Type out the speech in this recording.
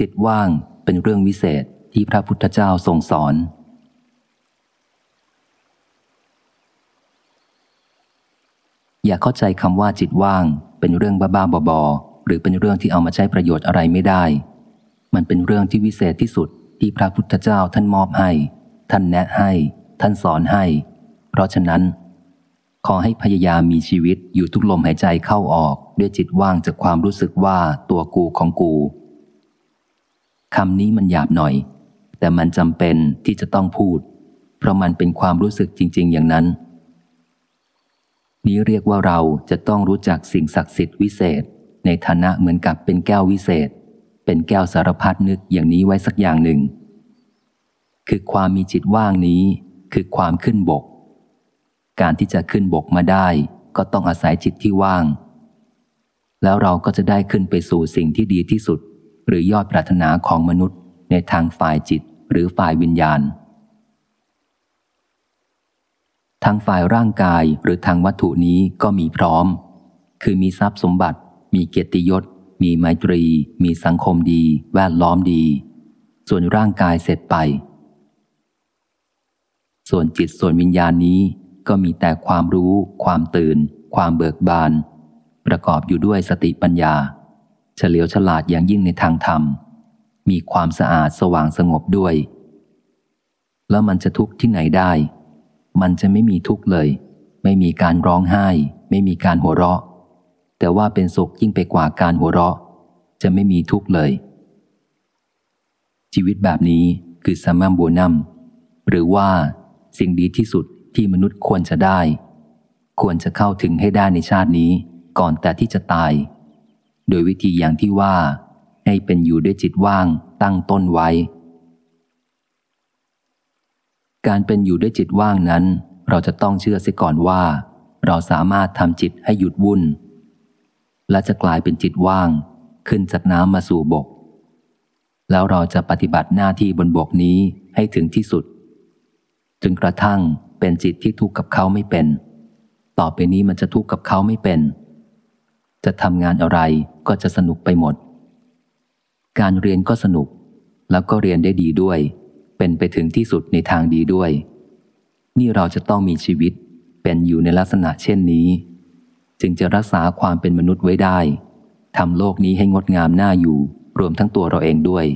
จิตว่างเป็นเรื่องวิเศษที่พระพุทธเจ้าทรงสอน อย่าเข้าใจคำว่าจิตว่างเป็นเรื่องบ้าๆบอๆหรือเป็นเรื่องที่เอามาใช้ประโยชน์อะไรไม่ได้ มันเป็นเรื่องที่วิเศษที่สุดที่พระพุทธเจ้าท่านมอบให้ ท่านแนะให้ ท่านสอนให้ เพราะฉะนั้น ขอให้พยายามมีชีวิตอยู่ทุกลมหายใจเข้าออกด้วยจิตว่างจากความรู้สึกว่าตัวกูของกู คำนี้มันหยาบหน่อย แต่มันจำเป็นที่จะต้องพูด เพราะมันเป็นความรู้สึกจริง ๆ อย่างนั้น นี้เรียกว่าเราจะต้องรู้จักสิ่งศักดิ์สิทธิ์วิเศษ ในฐานะเหมือนกับเป็นแก้ววิเศษ เป็นแก้วสารพัดนึกอย่างนี้ไว้สักอย่างหนึ่ง คือความมีจิตว่างนี้คือความขึ้นบก การที่จะขึ้นบกมาได้ ก็ต้องอาศัยจิตที่ว่าง แล้วเราก็จะได้ขึ้นไปสู่สิ่งที่ดีที่สุด หรือยอดปรารถนาของมนุษย์ในทางฝ่ายจิตหรือฝ่ายวิญญาณ ทางฝ่ายร่างกายหรือทางวัตถุนี้ก็มีพร้อม คือมีทรัพย์สมบัติ มีเกียรติยศ มีไมตรี มีสังคมดี แวดล้อมดี ส่วนร่างกายเสร็จไป ส่วนจิตส่วนวิญญาณนี้ก็มีแต่ความรู้ ความตื่น ความเบิกบาน ประกอบอยู่ด้วยสติปัญญา เฉลียวฉลาดอย่างยิ่งในทางธรรม มีความสะอาดสว่างสงบด้วย แล้วมันจะทุกข์ที่ไหนได้ มันจะไม่มีทุกข์เลย ไม่มีการร้องไห้ ไม่มีการหัวเราะ แต่ว่าเป็นสุขยิ่งไปกว่าการหัวเราะ จะไม่มีทุกข์เลย ชีวิตแบบนี้คือสมัมบูนัมหรือว่าสิ่งดีที่สุดที่มนุษย์ควรจะได้ ควรจะเข้าถึงให้ได้ในชาตินี้ก่อนแต่ที่จะตาย โดยวิธีอย่างที่ว่า ให้เป็นอยู่ด้วยจิตว่างตั้งต้นไว้ การเป็นอยู่ด้วยจิตว่างนั้น เราจะต้องเชื่อเสียก่อนว่า เราสามารถทำจิตให้หยุดวุ่น และจะกลายเป็นจิตว่าง ขึ้นจากน้ำมาสู่บก แล้วเราจะปฏิบัติหน้าที่บนบกนี้ให้ถึงที่สุด จนกระทั่งเป็นจิตที่ทุกข์กับเขาไม่เป็น ต่อไปนี้มันจะทุกข์กับเขาไม่เป็น จะทำงานอะไรก็จะสนุกไปหมด การเรียนก็สนุก แล้วก็เรียนได้ดีด้วย เป็นไปถึงที่สุดในทางดีด้วย นี่เราจะต้องมีชีวิตเป็นอยู่ในลักษณะเช่นนี้ จึงจะรักษาความเป็นมนุษย์ไว้ได้ทำโลกนี้ให้งดงามน่าอยู่ รวมทั้งตัวเราเองด้วย